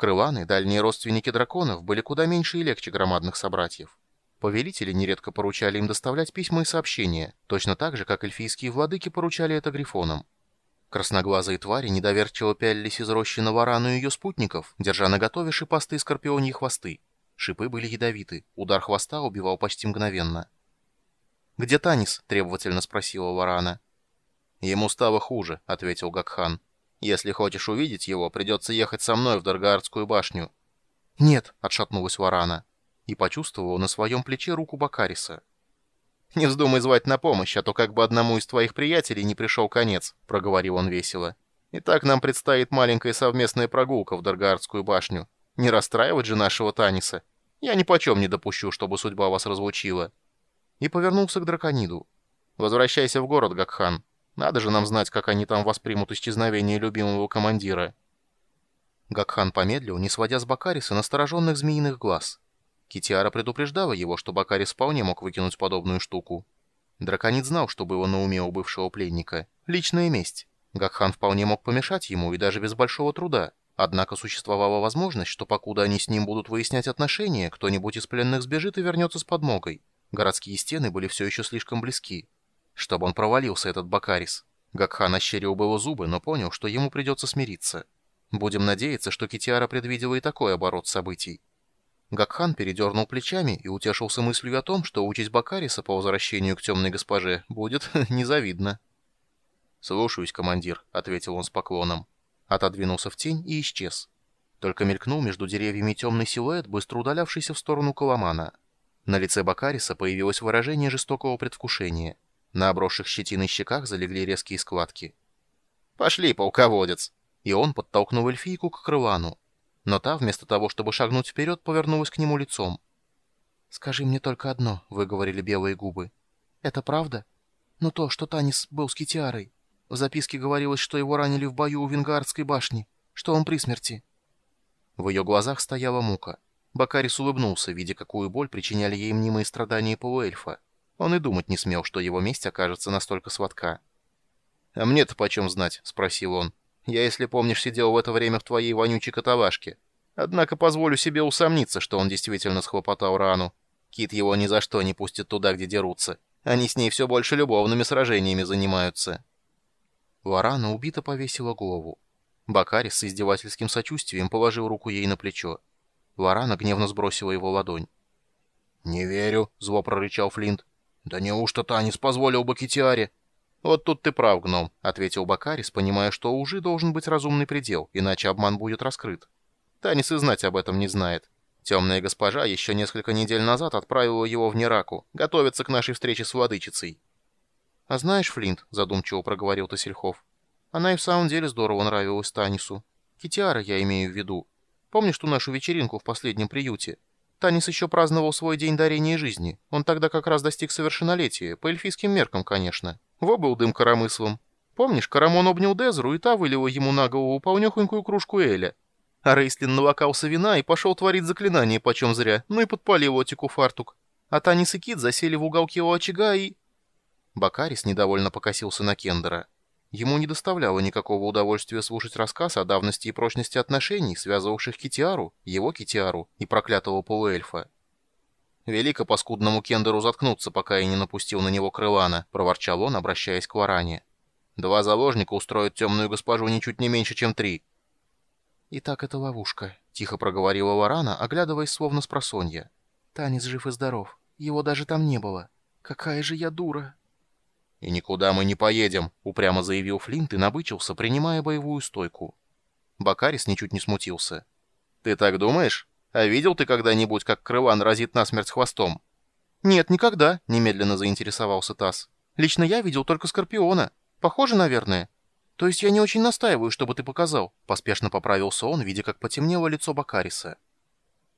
Крыланы, дальние родственники драконов, были куда меньше и легче громадных собратьев. Повелители нередко поручали им доставлять письма и сообщения, точно так же, как эльфийские владыки поручали это грифонам. Красноглазые твари недоверчиво пялились из рощи на варану и ее спутников, держа наготове шипастые скорпионьи хвосты. Шипы были ядовиты, удар хвоста убивал почти мгновенно. «Где Танис?» — требовательно спросила варана. «Ему стало хуже», — ответил Гакхан. «Если хочешь увидеть его, придется ехать со мной в Даргаардскую башню». «Нет», — отшатнулась варана и почувствовал на своем плече руку Бакариса. «Не вздумай звать на помощь, а то как бы одному из твоих приятелей не пришел конец», — проговорил он весело. «Итак, нам предстоит маленькая совместная прогулка в Даргаардскую башню. Не расстраивать же нашего Таниса. Я ни почем не допущу, чтобы судьба вас разлучила». И повернулся к дракониду. «Возвращайся в город, Гакхан. Надо же нам знать, как они там воспримут исчезновение любимого командира». Гакхан помедлил, не сводя с Бакариса настороженных змеиных глаз. Китиара предупреждала его, что Бакарис вполне мог выкинуть подобную штуку. Драконит знал, что было на уме у бывшего пленника. Личная месть. Гакхан вполне мог помешать ему, и даже без большого труда. Однако существовала возможность, что покуда они с ним будут выяснять отношения, кто-нибудь из пленных сбежит и вернется с подмогой. Городские стены были все еще слишком близки. Чтобы он провалился, этот Бакарис. Гакхан ощерил было зубы, но понял, что ему придется смириться. Будем надеяться, что Китиара предвидела и такой оборот событий. Гакхан передернул плечами и утешился мыслью о том, что участь Бакариса по возвращению к темной госпоже будет незавидна. «Слушаюсь, командир», — ответил он с поклоном. Отодвинулся в тень и исчез. Только мелькнул между деревьями темный силуэт, быстро удалявшийся в сторону Коломана. На лице Бакариса появилось выражение жестокого предвкушения. На обросших щетиной щеках залегли резкие складки. «Пошли, полководец!» И он подтолкнул эльфийку к крылану но та, вместо того, чтобы шагнуть вперед, повернулась к нему лицом. «Скажи мне только одно», — выговорили белые губы. «Это правда? Ну то, что Танис был с Китиарой. В записке говорилось, что его ранили в бою у Венгардской башни, что он при смерти». В ее глазах стояла мука. Бакарис улыбнулся, видя, какую боль причиняли ей мнимые страдания полуэльфа. Он и думать не смел, что его месть окажется настолько сладка. «А мне-то почем знать?» — спросил он. Я, если помнишь, сидел в это время в твоей вонючей катавашке. Однако позволю себе усомниться, что он действительно схлопотал рану. Кит его ни за что не пустит туда, где дерутся. Они с ней все больше любовными сражениями занимаются». Варана убито повесила голову. Бакарис с издевательским сочувствием положил руку ей на плечо. Варана гневно сбросила его ладонь. «Не верю», — зло прорычал Флинт. «Да неужто Танис позволил бы Китиаре?» «Вот тут ты прав, гном», — ответил Бакарис, понимая, что у лжи должен быть разумный предел, иначе обман будет раскрыт. Танис и знать об этом не знает. Темная госпожа еще несколько недель назад отправила его в Нераку, готовиться к нашей встрече с владычицей. «А знаешь, Флинт», — задумчиво проговорил Тосельхов, — «она и в самом деле здорово нравилась Танису. Китиара я имею в виду. Помнишь ту нашу вечеринку в последнем приюте? Танис еще праздновал свой день дарения жизни. Он тогда как раз достиг совершеннолетия, по эльфийским меркам, конечно». Во был дым коромыслом. Помнишь, Карамон обнял Дезру, и та вылила ему на голову полнехонькую кружку Эля. А Рейслин налокался вина и пошел творить заклинание почем зря, ну и подпалил Отику фартук. А Танис и Кит засели в уголке у очага и... Бакарис недовольно покосился на Кендера. Ему не доставляло никакого удовольствия слушать рассказ о давности и прочности отношений, связывавших Китиару, его Китиару и проклятого полуэльфа. «Велико паскудному Кендеру заткнуться, пока я не напустил на него крылана», — проворчал он, обращаясь к Варане. «Два заложника устроят темную госпожу ничуть не меньше, чем три». «Итак, это ловушка», — тихо проговорила Варана, оглядываясь словно с просонья. «Танец жив и здоров. Его даже там не было. Какая же я дура!» «И никуда мы не поедем», — упрямо заявил Флинт и набычился, принимая боевую стойку. Бакарис ничуть не смутился. «Ты так думаешь?» А видел ты когда-нибудь, как крылан разит насмерть хвостом?» «Нет, никогда», — немедленно заинтересовался Тасс. «Лично я видел только Скорпиона. Похоже, наверное?» «То есть я не очень настаиваю, чтобы ты показал», — поспешно поправился он, видя, как потемнело лицо Бакариса.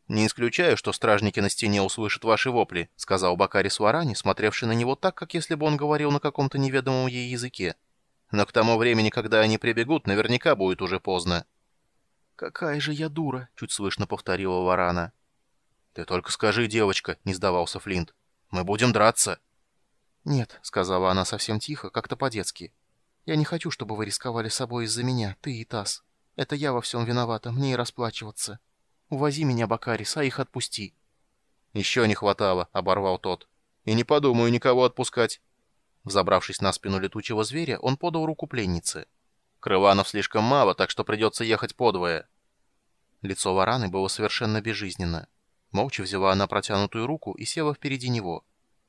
«Не исключаю, что стражники на стене услышат ваши вопли», — сказал Бакарис Варани, смотревший на него так, как если бы он говорил на каком-то неведомом ей языке. «Но к тому времени, когда они прибегут, наверняка будет уже поздно». «Какая же я дура!» — чуть слышно повторила Варана. «Ты только скажи, девочка!» — не сдавался Флинт. «Мы будем драться!» «Нет», — сказала она совсем тихо, как-то по-детски. «Я не хочу, чтобы вы рисковали собой из-за меня, ты и Тасс. Это я во всем виновата, мне и расплачиваться. Увози меня, Бакарис, а их отпусти». «Еще не хватало», — оборвал тот. «И не подумаю никого отпускать». Взобравшись на спину летучего зверя, он подал руку пленнице. «Крыланов слишком мало, так что придется ехать подвое». Лицо Вараны было совершенно безжизненно. Молча взяла она протянутую руку и села впереди него.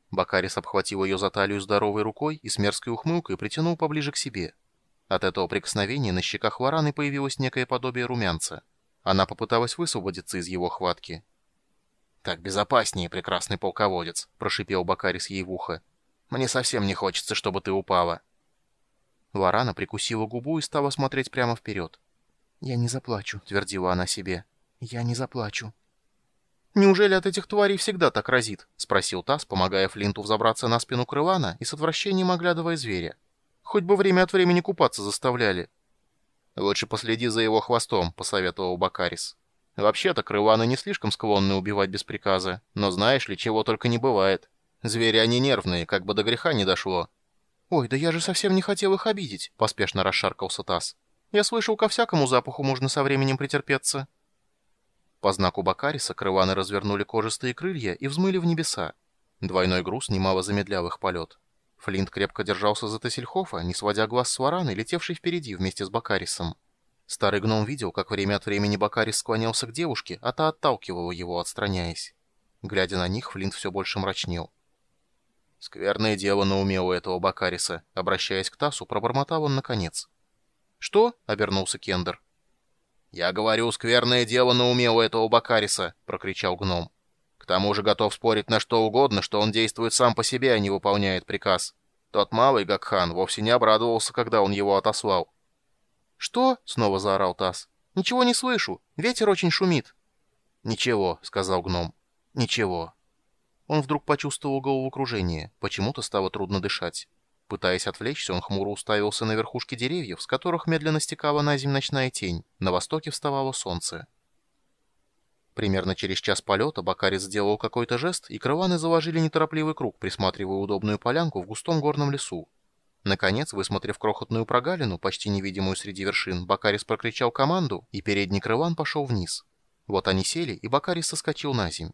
Бакарис обхватил ее за талию здоровой рукой и с мерзкой ухмылкой притянул поближе к себе. От этого прикосновения на щеках Вараны появилось некое подобие румянца. Она попыталась высвободиться из его хватки. «Так безопаснее, прекрасный полководец», — прошипел Бакарис ей в ухо. «Мне совсем не хочется, чтобы ты упала». Варана прикусила губу и стала смотреть прямо вперед. «Я не заплачу», — твердила она себе. «Я не заплачу». «Неужели от этих тварей всегда так разит?» — спросил Тасс, помогая Флинту взобраться на спину крылана и с отвращением оглядывая зверя. «Хоть бы время от времени купаться заставляли». «Лучше последи за его хвостом», — посоветовал Бакарис. Вообще-то крыланы не слишком склонны убивать без приказа, но знаешь ли, чего только не бывает. Звери они нервные, как бы до греха не дошло. «Ой, да я же совсем не хотел их обидеть», — поспешно расшаркался Тасс. «Я слышал, ко всякому запаху можно со временем претерпеться». По знаку Бакариса крыланы развернули кожистые крылья и взмыли в небеса. Двойной груз немало замедлял их полет. Флинт крепко держался за Тессельхофа, не сводя глаз с вараны, летевшей впереди вместе с Бакарисом. Старый гном видел, как время от времени Бакарис склонялся к девушке, а та отталкивала его, отстраняясь. Глядя на них, Флинт все больше мрачнел. «Скверное дело на уме у этого Бакариса», — обращаясь к Тасу, пробормотал он наконец. «Что?» — обернулся Кендер. «Я говорю, скверное дело на уме у этого Бакариса», — прокричал гном. «К тому же готов спорить на что угодно, что он действует сам по себе, а не выполняет приказ. Тот малый Гакхан вовсе не обрадовался, когда он его отослал. «Что?» — снова заорал Тасс. «Ничего не слышу. Ветер очень шумит». «Ничего», — сказал гном. «Ничего». Он вдруг почувствовал головокружение. Почему-то стало трудно дышать. Пытаясь отвлечься, он хмуро уставился на верхушки деревьев, с которых медленно стекала на земь ночная тень. На востоке вставало солнце. Примерно через час полета Бакарис сделал какой-то жест, и крыланы заложили неторопливый круг, присматривая удобную полянку в густом горном лесу. Наконец, высмотрев крохотную прогалину, почти невидимую среди вершин, Бакарис прокричал команду, и передний крылан пошел вниз. Вот они сели, и Бакарис соскочил на земь.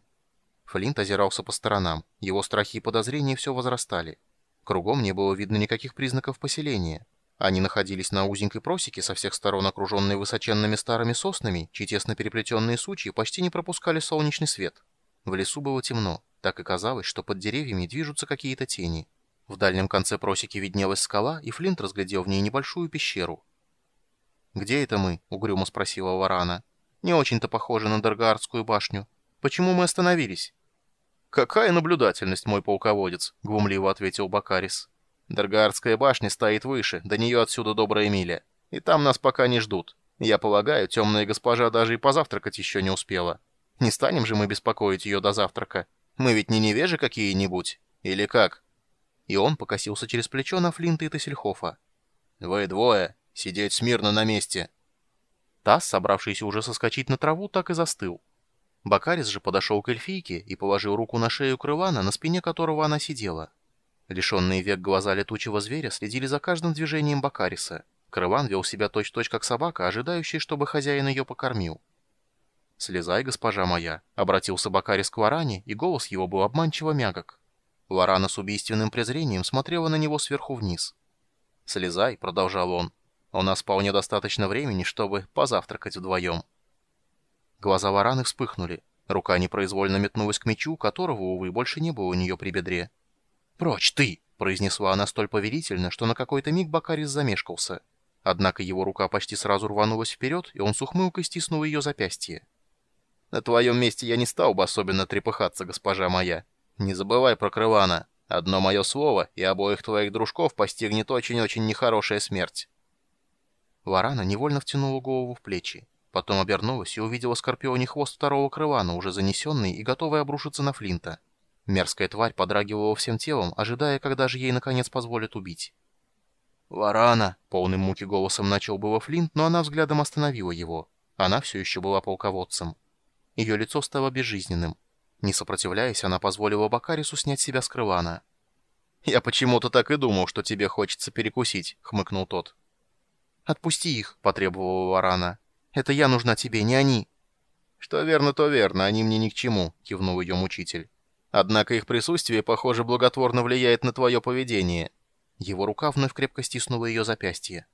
Флинт озирался по сторонам. Его страхи и подозрения все возрастали. Кругом не было видно никаких признаков поселения. Они находились на узенькой просеке, со всех сторон окруженной высоченными старыми соснами, чьи тесно переплетенные сучья почти не пропускали солнечный свет. В лесу было темно. Так и казалось, что под деревьями движутся какие-то тени. В дальнем конце просеки виднелась скала, и Флинт разглядел в ней небольшую пещеру. «Где это мы?» — угрюмо спросила Варана. «Не очень-то похоже на Даргаардскую башню. Почему мы остановились?» «Какая наблюдательность, мой полководец!» — глумливо ответил Бакарис. «Даргаардская башня стоит выше, до нее отсюда добрая миля. И там нас пока не ждут. Я полагаю, темная госпожа даже и позавтракать еще не успела. Не станем же мы беспокоить ее до завтрака. Мы ведь не невежи какие-нибудь. Или как?» и он покосился через плечо на Флинта и Тессельхофа. «Вы двое! Сидеть смирно на месте!» Тасс, собравшийся уже соскочить на траву, так и застыл. Бакарис же подошел к эльфийке и положил руку на шею крылана, на спине которого она сидела. Лишенные век глаза летучего зверя следили за каждым движением Бакариса. Крылан вел себя точь-точь как собака, ожидающая, чтобы хозяин ее покормил. «Слезай, госпожа моя», — обратился Бакарис к Варане, и голос его был обманчиво мягок. Лорана с убийственным презрением смотрела на него сверху вниз. «Слезай», — продолжал он. «У нас вполне достаточно времени, чтобы позавтракать вдвоем». Глаза Лораны вспыхнули. Рука непроизвольно метнулась к мечу, которого, увы, больше не было у нее при бедре. «Прочь, ты!» — произнесла она столь повелительно, что на какой-то миг Бакарис замешкался. Однако его рука почти сразу рванулась вперед, и он с ухмылкой стиснул ее запястье. «На твоем месте я не стал бы особенно трепыхаться, госпожа моя», не забывай про Крылана. Одно мое слово, и обоих твоих дружков постигнет очень-очень нехорошая смерть». Варана невольно втянула голову в плечи. Потом обернулась и увидела скорпионий хвост второго крылана, уже занесенный и готовый обрушиться на Флинта. Мерзкая тварь подрагивала всем телом, ожидая, когда же ей наконец позволят убить. «Варана!» — полным муки голосом начал было Флинт, но она взглядом остановила его. Она все еще была полководцем. Ее лицо стало безжизненным. Не сопротивляясь, она позволила Бакарису снять себя с крылана. «Я почему-то так и думал, что тебе хочется перекусить», — хмыкнул тот. «Отпусти их», — потребовала Варана. Это я нужна тебе, не они». «Что верно, то верно, они мне ни к чему», — кивнул ее мучитель. «Однако их присутствие, похоже, благотворно влияет на твое поведение». Его рука вновь крепко стиснула ее запястье.